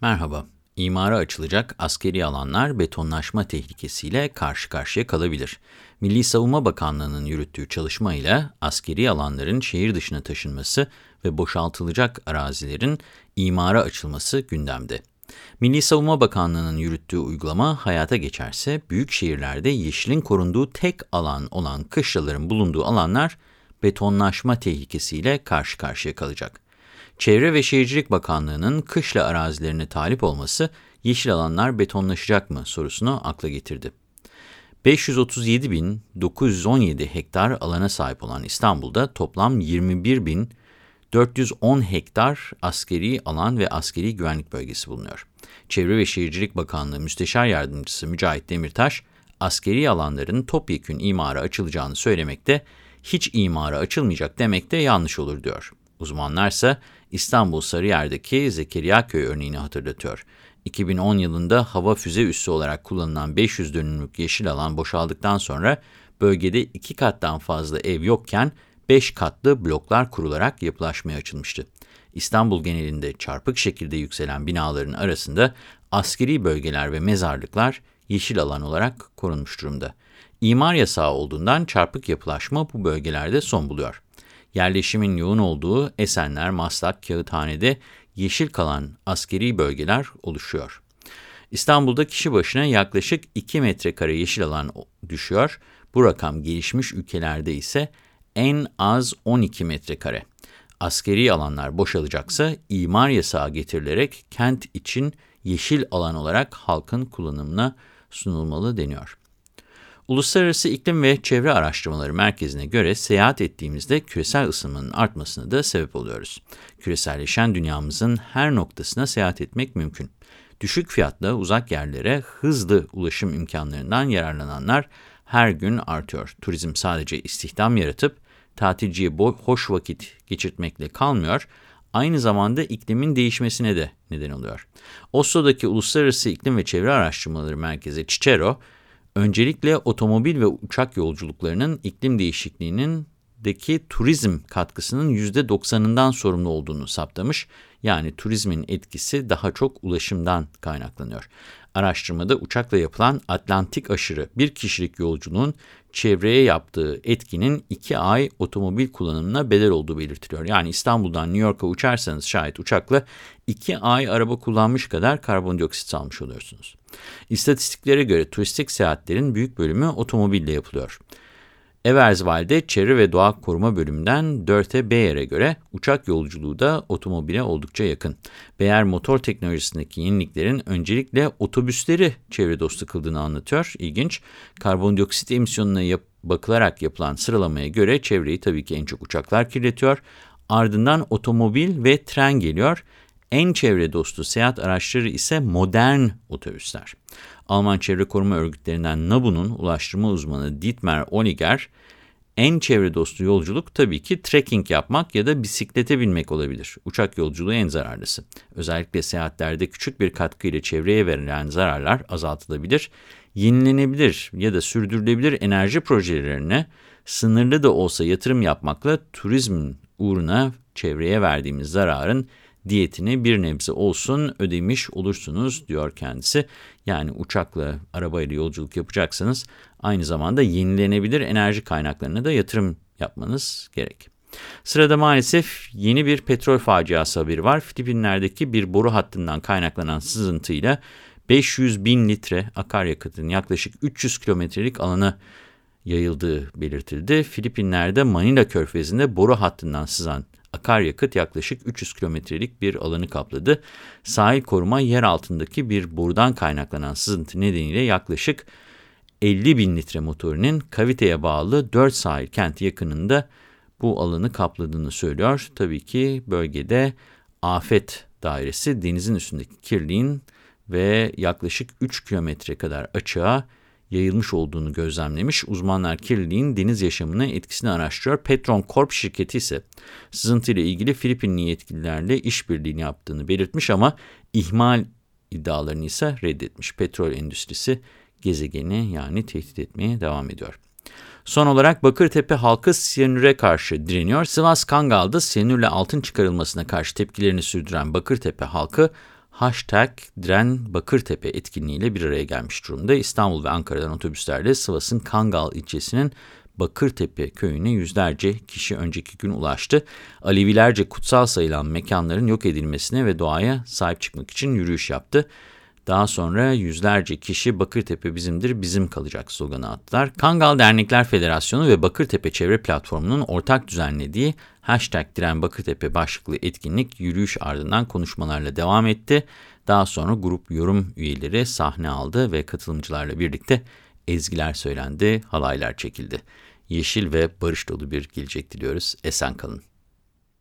Merhaba. İmara açılacak askeri alanlar betonlaşma tehlikesiyle karşı karşıya kalabilir. Milli Savunma Bakanlığı'nın yürüttüğü çalışma ile askeri alanların şehir dışına taşınması ve boşaltılacak arazilerin imara açılması gündemde. Milli Savunma Bakanlığı'nın yürüttüğü uygulama hayata geçerse büyük şehirlerde yeşilin korunduğu tek alan olan kışlaların bulunduğu alanlar betonlaşma tehlikesiyle karşı karşıya kalacak. Çevre ve Şehircilik Bakanlığı'nın kışla arazilerine talip olması yeşil alanlar betonlaşacak mı sorusunu akla getirdi. 537.917 hektar alana sahip olan İstanbul'da toplam 21.410 hektar askeri alan ve askeri güvenlik bölgesi bulunuyor. Çevre ve Şehircilik Bakanlığı Müsteşar Yardımcısı Mücahit Demirtaş, askeri alanların topyekün imara açılacağını söylemekte, hiç imara açılmayacak demekte yanlış olur diyor. Uzmanlarsa İstanbul Sarıyer'deki Zekeriya Köy örneğini hatırlatıyor. 2010 yılında hava füze üssü olarak kullanılan 500 dönümlük yeşil alan boşaldıktan sonra bölgede iki kattan fazla ev yokken 5 katlı bloklar kurularak yapılaşmaya açılmıştı. İstanbul genelinde çarpık şekilde yükselen binaların arasında askeri bölgeler ve mezarlıklar yeşil alan olarak korunmuş durumda. İmar yasağı olduğundan çarpık yapılaşma bu bölgelerde son buluyor yerleşimin yoğun olduğu Esenler, Maslak, Kağıthane'de yeşil kalan askeri bölgeler oluşuyor. İstanbul'da kişi başına yaklaşık 2 metrekare yeşil alan düşüyor. Bu rakam gelişmiş ülkelerde ise en az 12 metrekare. Askeri alanlar boşalacaksa imar yasağı getirilerek kent için yeşil alan olarak halkın kullanımına sunulmalı deniyor. Uluslararası İklim ve Çevre Araştırmaları Merkezi'ne göre seyahat ettiğimizde küresel ısınmanın artmasına da sebep oluyoruz. Küreselleşen dünyamızın her noktasına seyahat etmek mümkün. Düşük fiyatla uzak yerlere hızlı ulaşım imkanlarından yararlananlar her gün artıyor. Turizm sadece istihdam yaratıp tatilciye hoş vakit geçirtmekle kalmıyor, aynı zamanda iklimin değişmesine de neden oluyor. Oslo'daki Uluslararası İklim ve Çevre Araştırmaları Merkezi Cicero, öncelikle otomobil ve uçak yolculuklarının iklim değişikliğinin deki turizm katkısının %90'ından sorumlu olduğunu saptamış. Yani turizmin etkisi daha çok ulaşımdan kaynaklanıyor. Araştırmada uçakla yapılan Atlantik aşırı bir kişilik yolculuğun çevreye yaptığı etkinin 2 ay otomobil kullanımına bedel olduğu belirtiliyor. Yani İstanbul'dan New York'a uçarsanız şayet uçakla 2 ay araba kullanmış kadar karbondioksit salmış oluyorsunuz. İstatistiklere göre turistik seyahatlerin büyük bölümü otomobille yapılıyor. Everswalde Çevre ve Doğa Koruma Bölümünden 4'e Beyer'e göre uçak yolculuğu da otomobile oldukça yakın. Beyer motor teknolojisindeki yeniliklerin öncelikle otobüsleri çevre dostu kıldığını anlatıyor. İlginç, karbondioksit emisyonuna yap bakılarak yapılan sıralamaya göre çevreyi tabii ki en çok uçaklar kirletiyor. Ardından otomobil ve tren geliyor. En çevre dostu seyahat araçları ise modern otobüsler. Alman çevre koruma örgütlerinden NABU'nun ulaştırma uzmanı Dietmar Oliger, en çevre dostu yolculuk tabii ki trekking yapmak ya da bisiklete binmek olabilir. Uçak yolculuğu en zararlısı. Özellikle seyahatlerde küçük bir katkı ile çevreye verilen zararlar azaltılabilir. Yenilenebilir ya da sürdürülebilir enerji projelerine sınırlı da olsa yatırım yapmakla turizmin uğruna çevreye verdiğimiz zararın diyetini bir nebze olsun ödemiş olursunuz diyor kendisi. Yani uçakla, arabayla yolculuk yapacaksanız aynı zamanda yenilenebilir enerji kaynaklarına da yatırım yapmanız gerek. Sırada maalesef yeni bir petrol faciası haberi var. Filipinler'deki bir boru hattından kaynaklanan sızıntıyla 500 bin litre akaryakıtın yaklaşık 300 kilometrelik alana yayıldığı belirtildi. Filipinler'de Manila körfezinde boru hattından sızan akaryakıt yaklaşık 300 kilometrelik bir alanı kapladı. Sahil koruma yer altındaki bir borudan kaynaklanan sızıntı nedeniyle yaklaşık 50 bin litre motorunun kaviteye bağlı 4 sahil kenti yakınında bu alanı kapladığını söylüyor. Tabii ki bölgede afet dairesi denizin üstündeki kirliğin ve yaklaşık 3 kilometre kadar açığa yayılmış olduğunu gözlemlemiş. Uzmanlar kirliliğin deniz yaşamına etkisini araştırıyor. Petron Corp şirketi ise sızıntı ile ilgili Filipinli yetkililerle işbirliğini yaptığını belirtmiş ama ihmal iddialarını ise reddetmiş. Petrol endüstrisi gezegeni yani tehdit etmeye devam ediyor. Son olarak Bakırtepe halkı siyanüre karşı direniyor. Sivas Kangal'da siyanürle altın çıkarılmasına karşı tepkilerini sürdüren Bakırtepe halkı hashtag Diren Bakırtepe etkinliğiyle bir araya gelmiş durumda. İstanbul ve Ankara'dan otobüslerle Sivas'ın Kangal ilçesinin Bakırtepe köyüne yüzlerce kişi önceki gün ulaştı. Alevilerce kutsal sayılan mekanların yok edilmesine ve doğaya sahip çıkmak için yürüyüş yaptı. Daha sonra yüzlerce kişi Bakırtepe bizimdir, bizim kalacak sloganı attılar. Kangal Dernekler Federasyonu ve Bakırtepe Çevre Platformu'nun ortak düzenlediği hashtag Diren Bakırtepe başlıklı etkinlik yürüyüş ardından konuşmalarla devam etti. Daha sonra grup yorum üyeleri sahne aldı ve katılımcılarla birlikte ezgiler söylendi, halaylar çekildi. Yeşil ve barış dolu bir gelecek diliyoruz. Esen kalın.